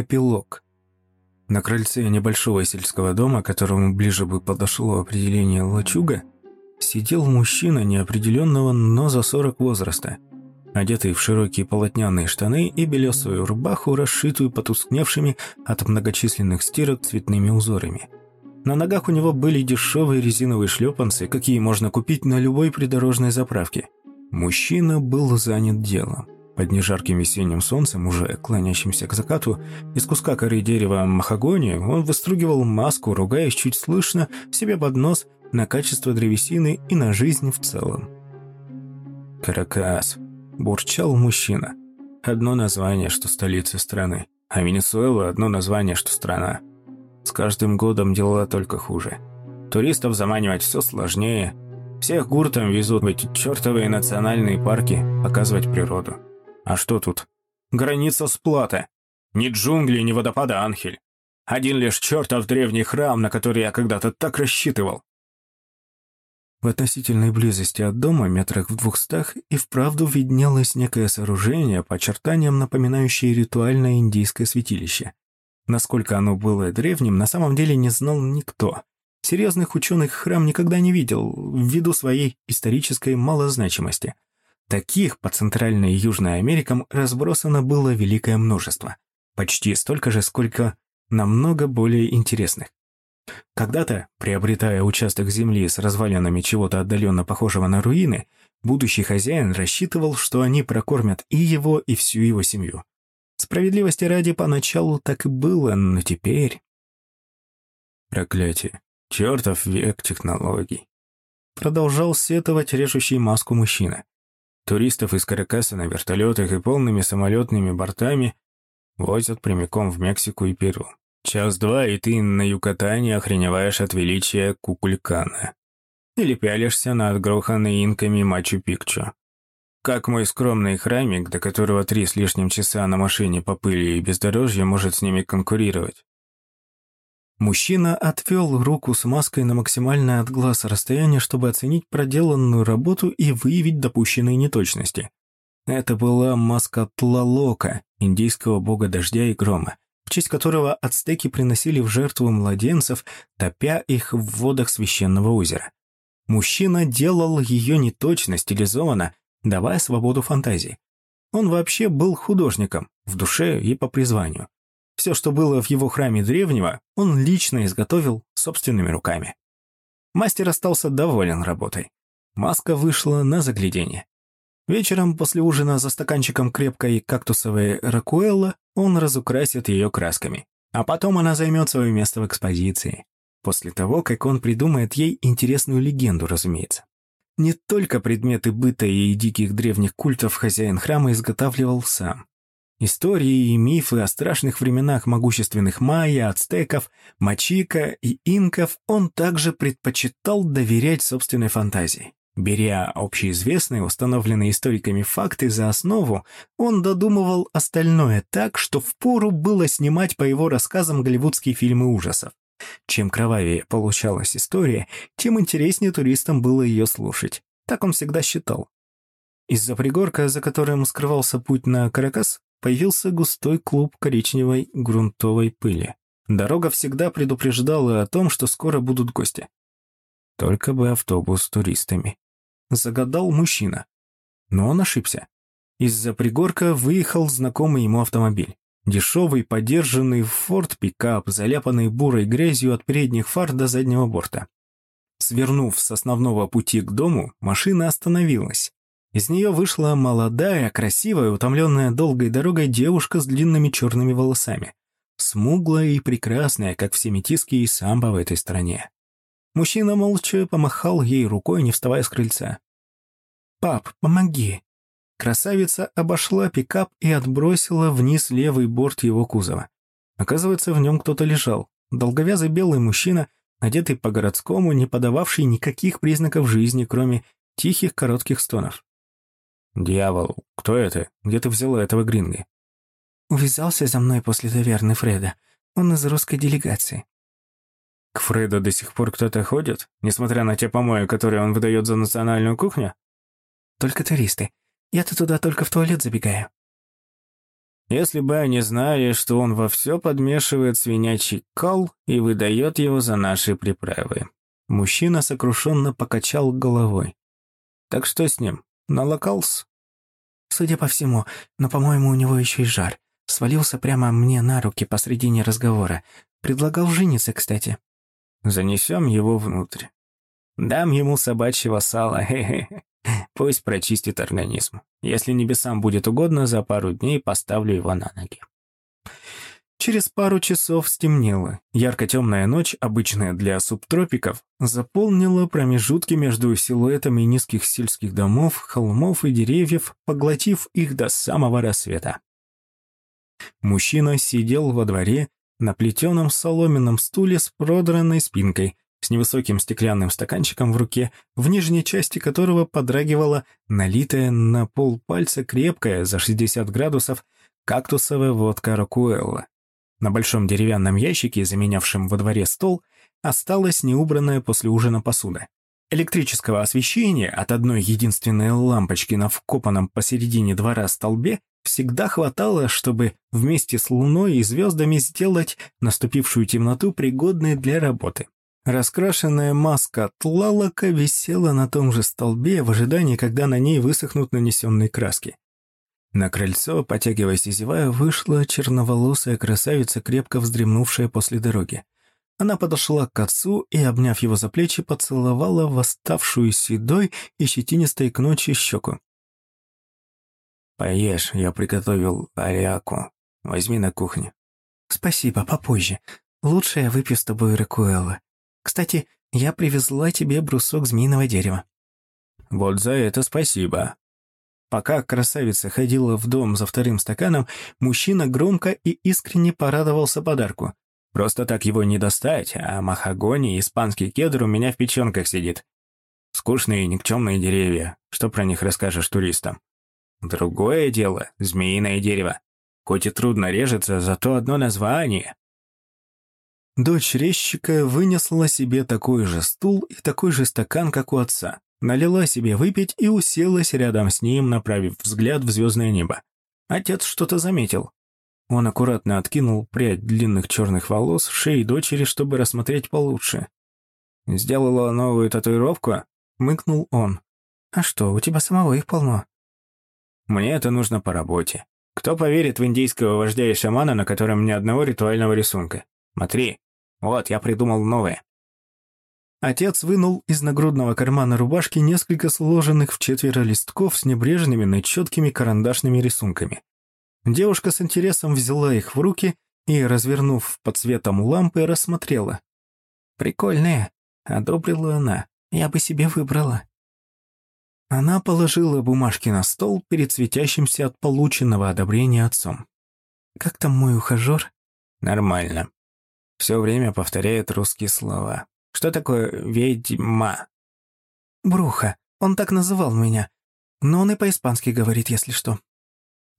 Эпилог. На крыльце небольшого сельского дома, которому ближе бы подошло определение «лачуга», сидел мужчина неопределенного, но за сорок возраста, одетый в широкие полотняные штаны и белесую рубаху, расшитую потускневшими от многочисленных стирок цветными узорами. На ногах у него были дешевые резиновые шлепанцы, какие можно купить на любой придорожной заправке. Мужчина был занят делом. Под нежарким весенним солнцем, уже клонящимся к закату, из куска коры дерева махагони он выстругивал маску, ругаясь чуть слышно себе под нос на качество древесины и на жизнь в целом. «Каракас», – бурчал мужчина. «Одно название, что столица страны, а Венесуэла – одно название, что страна. С каждым годом дела только хуже. Туристов заманивать все сложнее. Всех гуртом везут в эти чертовые национальные парки показывать природу. А что тут? Граница сплата. Ни джунгли, ни водопада Анхель. Один лишь чертов древний храм, на который я когда-то так рассчитывал. В относительной близости от дома, метрах в двухстах, и вправду виднелось некое сооружение, по очертаниям напоминающее ритуальное индийское святилище. Насколько оно было древним, на самом деле не знал никто. Серьезных ученых храм никогда не видел, ввиду своей исторической малозначимости – Таких по Центральной и Южной Америкам разбросано было великое множество. Почти столько же, сколько намного более интересных. Когда-то, приобретая участок земли с развалинами чего-то отдаленно похожего на руины, будущий хозяин рассчитывал, что они прокормят и его, и всю его семью. Справедливости ради, поначалу так и было, но теперь... Проклятие. Чертов век технологий. Продолжал сетовать режущий маску мужчина. Туристов из Каракаса на вертолетах и полными самолетными бортами возят прямиком в Мексику и Перу. Час-два, и ты на Юкатане охреневаешь от величия Кукулькана. Или пялишься на отгроханный инками Мачу-Пикчу. Как мой скромный храмик, до которого три с лишним часа на машине по пыли и бездорожье, может с ними конкурировать? Мужчина отвел руку с маской на максимальное от глаз расстояние, чтобы оценить проделанную работу и выявить допущенные неточности. Это была маска Тлалока, индийского бога дождя и грома, в честь которого ацтеки приносили в жертву младенцев, топя их в водах священного озера. Мужчина делал ее неточно, стилизованно, давая свободу фантазии. Он вообще был художником, в душе и по призванию. Все, что было в его храме древнего, он лично изготовил собственными руками. Мастер остался доволен работой. Маска вышла на заглядение. Вечером после ужина за стаканчиком крепкой кактусовой ракуэлла он разукрасит ее красками. А потом она займет свое место в экспозиции. После того, как он придумает ей интересную легенду, разумеется. Не только предметы быта и диких древних культов хозяин храма изготавливал сам. Истории и мифы о страшных временах могущественных майя, ацтеков, мачика и инков он также предпочитал доверять собственной фантазии. Беря общеизвестные, установленные историками факты за основу, он додумывал остальное так, что впору было снимать по его рассказам голливудские фильмы ужасов. Чем кровавее получалась история, тем интереснее туристам было ее слушать. Так он всегда считал. Из-за пригорка, за которым скрывался путь на Каракас, появился густой клуб коричневой грунтовой пыли. Дорога всегда предупреждала о том, что скоро будут гости. Только бы автобус с туристами. Загадал мужчина. Но он ошибся. Из-за пригорка выехал знакомый ему автомобиль. Дешевый, подержанный форт-пикап, заляпанный бурой грязью от передних фар до заднего борта. Свернув с основного пути к дому, машина остановилась. Из нее вышла молодая, красивая, утомленная долгой дорогой девушка с длинными черными волосами. Смуглая и прекрасная, как все метиски и самбо в этой стране. Мужчина молча помахал ей рукой, не вставая с крыльца. «Пап, помоги!» Красавица обошла пикап и отбросила вниз левый борт его кузова. Оказывается, в нем кто-то лежал. Долговязый белый мужчина, одетый по-городскому, не подававший никаких признаков жизни, кроме тихих коротких стонов. «Дьявол, кто это? Где ты взяла этого гринга?» «Увязался за мной после таверны Фреда. Он из русской делегации». «К Фреду до сих пор кто-то ходит, несмотря на те помои, которые он выдает за национальную кухню?» «Только туристы. Я-то туда только в туалет забегаю». Если бы они знали, что он во все подмешивает свинячий кал и выдает его за наши приправы. Мужчина сокрушенно покачал головой. Так что с ним? Налокался? Судя по всему, но, по-моему, у него еще и жар. Свалился прямо мне на руки посредине разговора. Предлагал жениться, кстати. Занесем его внутрь. Дам ему собачьего сала, хе-хе. Пусть прочистит организм. Если небесам будет угодно, за пару дней поставлю его на ноги. Через пару часов стемнело. Ярко-темная ночь, обычная для субтропиков, заполнила промежутки между силуэтами низких сельских домов, холмов и деревьев, поглотив их до самого рассвета. Мужчина сидел во дворе на плетеном соломенном стуле с продранной спинкой, с невысоким стеклянным стаканчиком в руке, в нижней части которого подрагивала налитая на пол пальца крепкая за 60 градусов кактусовая водка Рокуэлла. На большом деревянном ящике, заменявшем во дворе стол, осталась неубранная после ужина посуда. Электрического освещения от одной единственной лампочки на вкопанном посередине двора столбе всегда хватало, чтобы вместе с луной и звездами сделать наступившую темноту пригодной для работы. Раскрашенная маска Тлалока висела на том же столбе в ожидании, когда на ней высохнут нанесенные краски. На крыльцо, потягиваясь и зевая, вышла черноволосая красавица, крепко вздремнувшая после дороги. Она подошла к отцу и, обняв его за плечи, поцеловала восставшую седой и щетинистой к ночи щеку. «Поешь, я приготовил ариаку. Возьми на кухне». «Спасибо, попозже. Лучше я выпью с тобой ракуэлла. Кстати, я привезла тебе брусок змеиного дерева». «Вот за это спасибо», Пока красавица ходила в дом за вторым стаканом, мужчина громко и искренне порадовался подарку. Просто так его не достать, а махагони и испанский кедр у меня в печенках сидит. Скучные и никчемные деревья. Что про них расскажешь туристам? Другое дело — змеиное дерево. Хоть и трудно режется, зато одно название. Дочь резчика вынесла себе такой же стул и такой же стакан, как у отца налила себе выпить и уселась рядом с ним, направив взгляд в звездное небо. Отец что-то заметил. Он аккуратно откинул прядь длинных черных волос с шеи дочери, чтобы рассмотреть получше. «Сделала новую татуировку?» — мыкнул он. «А что, у тебя самого их полно?» «Мне это нужно по работе. Кто поверит в индийского вождя и шамана, на котором ни одного ритуального рисунка? Смотри, вот, я придумал новое. Отец вынул из нагрудного кармана рубашки несколько сложенных в четверо листков с небрежными, но четкими карандашными рисунками. Девушка с интересом взяла их в руки и, развернув под светом лампы, рассмотрела. «Прикольные», — одобрила она, — «я бы себе выбрала». Она положила бумажки на стол перед светящимся от полученного одобрения отцом. «Как там мой ухажер?» «Нормально. Все время повторяет русские слова. Что такое ведьма? Бруха. Он так называл меня. Но он и по-испански говорит, если что.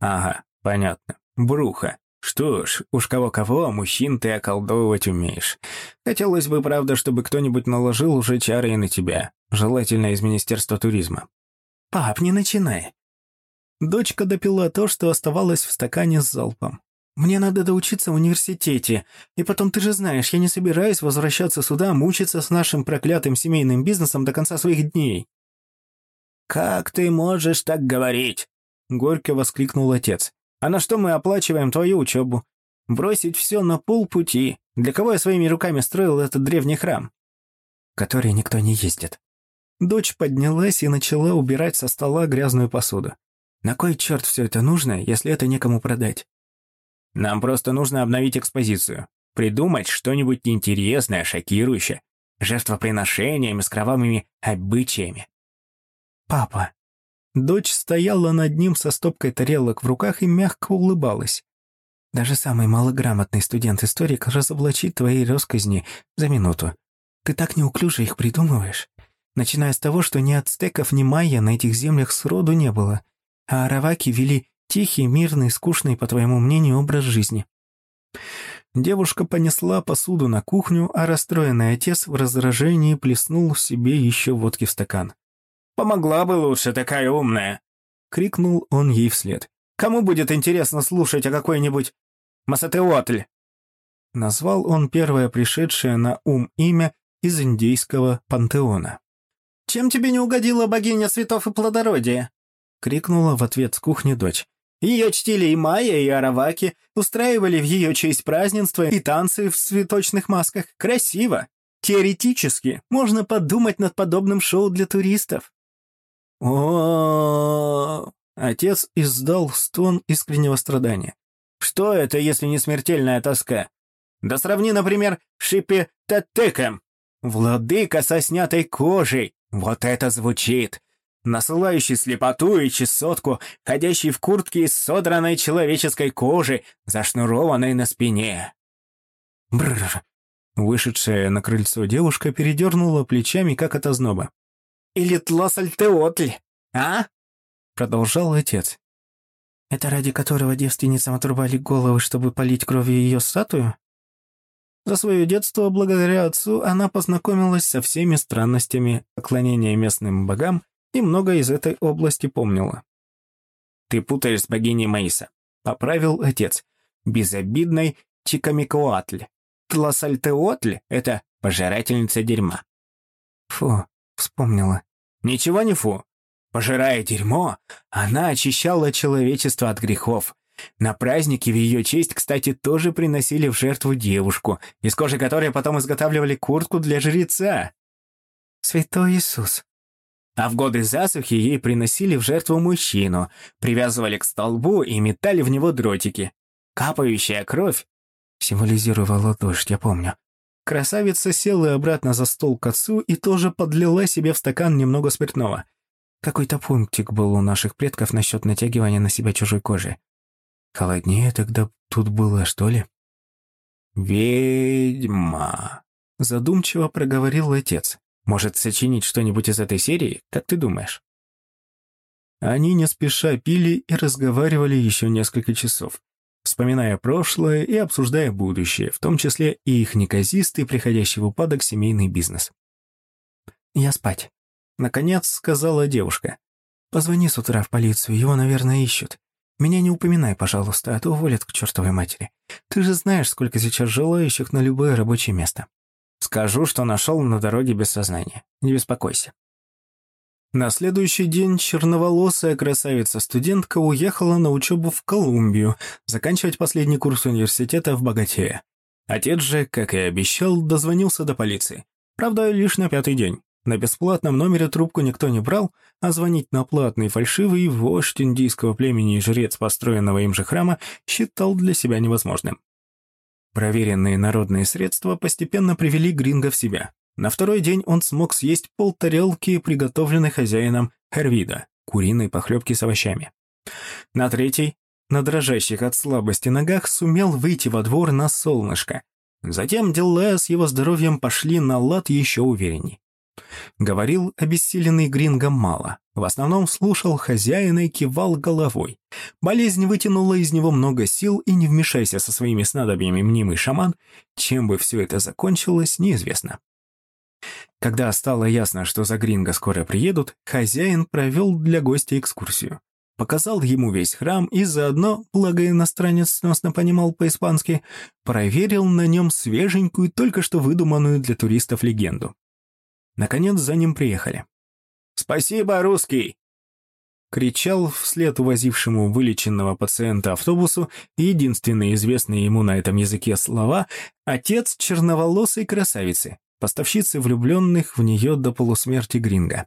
Ага, понятно. Бруха. Что ж, уж кого-кого, а мужчин ты околдовывать умеешь. Хотелось бы, правда, чтобы кто-нибудь наложил уже чары и на тебя. Желательно из Министерства туризма. Пап, не начинай. Дочка допила то, что оставалось в стакане с залпом. Мне надо доучиться в университете. И потом, ты же знаешь, я не собираюсь возвращаться сюда, мучиться с нашим проклятым семейным бизнесом до конца своих дней». «Как ты можешь так говорить?» — горько воскликнул отец. «А на что мы оплачиваем твою учебу? Бросить все на полпути. Для кого я своими руками строил этот древний храм?» «Который никто не ездит». Дочь поднялась и начала убирать со стола грязную посуду. «На кой черт все это нужно, если это некому продать?» Нам просто нужно обновить экспозицию. Придумать что-нибудь интересное, шокирующее. Жертвоприношениями с кровавыми обычаями. «Папа». Дочь стояла над ним со стопкой тарелок в руках и мягко улыбалась. «Даже самый малограмотный студент-историк разоблачит твои росказни за минуту. Ты так неуклюже их придумываешь. Начиная с того, что ни ацтеков, ни майя на этих землях сроду не было, а араваки вели Тихий, мирный, скучный, по твоему мнению, образ жизни. Девушка понесла посуду на кухню, а расстроенный отец в раздражении плеснул себе еще водки в стакан. «Помогла бы лучше такая умная!» — крикнул он ей вслед. Кому будет интересно слушать о какой-нибудь Масатеотль?» Назвал он первое пришедшее на ум имя из индейского пантеона. «Чем тебе не угодила богиня цветов и плодородия?» — крикнула в ответ с кухни дочь. Ее чтили и майя, и араваки, устраивали в ее честь празднества и танцы в цветочных масках. Красиво. Теоретически можно подумать над подобным шоу для туристов. О, Отец издал стон искреннего страдания. Что это, если не смертельная тоска? Да сравни, например, Шипи Таттеком. Владыка со снятой кожей. Вот это звучит насылающий слепоту и чесотку, ходящий в куртке из содранной человеческой кожи, зашнурованной на спине. Бррр. Вышедшая на крыльцо девушка передернула плечами, как от озноба. «Или тласальтеотль, а?» Продолжал отец. «Это ради которого девственницам отрубали головы, чтобы полить кровью ее статую?» За свое детство, благодаря отцу, она познакомилась со всеми странностями поклонения местным богам много из этой области помнила. «Ты путаешь с богиней Маиса», — поправил отец. «Безобидной Чикамикоатль. Тласальтеотль — это пожирательница дерьма». «Фу», — вспомнила. «Ничего не фу. Пожирая дерьмо, она очищала человечество от грехов. На празднике в ее честь, кстати, тоже приносили в жертву девушку, из кожи которой потом изготавливали куртку для жреца». «Святой Иисус», а в годы засухи ей приносили в жертву мужчину, привязывали к столбу и метали в него дротики. Капающая кровь символизировала дождь, я помню. Красавица села обратно за стол к отцу и тоже подлила себе в стакан немного спиртного. Какой-то пунктик был у наших предков насчет натягивания на себя чужой кожи. Холоднее тогда тут было, что ли? «Ведьма», — задумчиво проговорил отец. Может, сочинить что-нибудь из этой серии? Как ты думаешь?» Они не спеша пили и разговаривали еще несколько часов, вспоминая прошлое и обсуждая будущее, в том числе и их неказистый, приходящий в упадок семейный бизнес. «Я спать», — наконец сказала девушка. «Позвони с утра в полицию, его, наверное, ищут. Меня не упоминай, пожалуйста, а то уволят к чертовой матери. Ты же знаешь, сколько сейчас желающих на любое рабочее место». Скажу, что нашел на дороге без сознания. Не беспокойся. На следующий день черноволосая красавица-студентка уехала на учебу в Колумбию, заканчивать последний курс университета в Богатее. Отец же, как и обещал, дозвонился до полиции. Правда, лишь на пятый день. На бесплатном номере трубку никто не брал, а звонить на платный фальшивый вождь индийского племени и жрец построенного им же храма считал для себя невозможным. Проверенные народные средства постепенно привели Гринга в себя. На второй день он смог съесть полтарелки, приготовленной хозяином Хервида, куриной похлебки с овощами. На третий, на дрожащих от слабости ногах, сумел выйти во двор на солнышко. Затем дела с его здоровьем пошли на лад еще уверенней. Говорил обессиленный Гринго мало. В основном слушал хозяина и кивал головой. Болезнь вытянула из него много сил, и не вмешайся со своими снадобьями мнимый шаман, чем бы все это закончилось, неизвестно. Когда стало ясно, что за Гринго скоро приедут, хозяин провел для гостя экскурсию. Показал ему весь храм и заодно, благо иностранец сносно понимал по-испански, проверил на нем свеженькую, только что выдуманную для туристов легенду. Наконец за ним приехали. «Спасибо, русский!» Кричал вслед увозившему вылеченного пациента автобусу единственные известные ему на этом языке слова «отец черноволосой красавицы», поставщицы влюбленных в нее до полусмерти Гринга.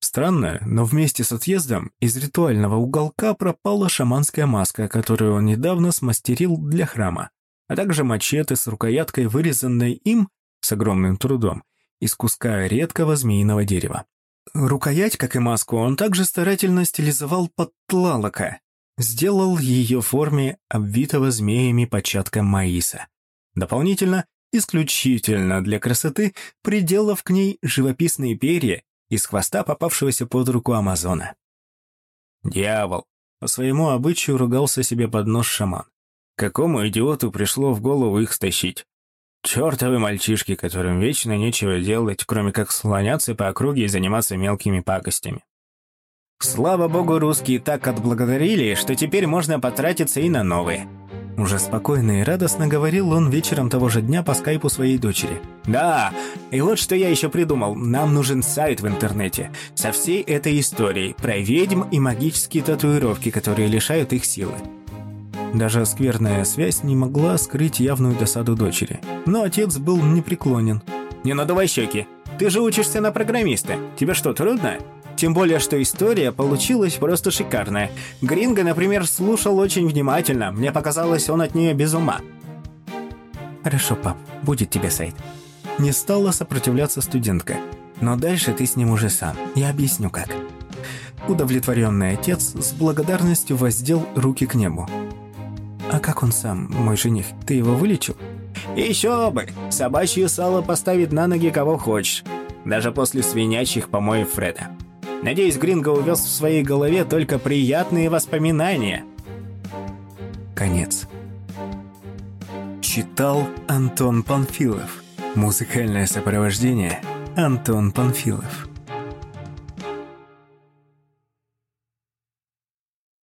Странно, но вместе с отъездом из ритуального уголка пропала шаманская маска, которую он недавно смастерил для храма, а также мачете с рукояткой, вырезанной им с огромным трудом из куска редкого змеиного дерева. Рукоять, как и маску, он также старательно стилизовал под тлалока, сделал ее в форме обвитого змеями початка маиса. Дополнительно, исключительно для красоты, приделав к ней живописные перья из хвоста попавшегося под руку Амазона. «Дьявол!» — по своему обычаю ругался себе под нос шаман. Какому идиоту пришло в голову их стащить? Чёртовы мальчишки, которым вечно нечего делать, кроме как слоняться по округе и заниматься мелкими пакостями. Слава богу, русские так отблагодарили, что теперь можно потратиться и на новые. Уже спокойно и радостно говорил он вечером того же дня по скайпу своей дочери. «Да, и вот что я еще придумал. Нам нужен сайт в интернете со всей этой историей про ведьм и магические татуировки, которые лишают их силы». Даже скверная связь не могла скрыть явную досаду дочери. Но отец был непреклонен. «Не надувай щеки. Ты же учишься на программиста. Тебе что, трудно?» Тем более, что история получилась просто шикарная. Гринго, например, слушал очень внимательно. Мне показалось, он от нее без ума. «Хорошо, пап, будет тебе сайт». Не стала сопротивляться студентка. «Но дальше ты с ним уже сам. Я объясню, как». Удовлетворенный отец с благодарностью воздел руки к небу. «А как он сам, мой жених? Ты его вылечил?» «Еще бы! Собачье сало поставит на ноги кого хочешь. Даже после свинячьих помоев Фреда». Надеюсь, Гринго увез в своей голове только приятные воспоминания. Конец. Читал Антон Панфилов. Музыкальное сопровождение Антон Панфилов.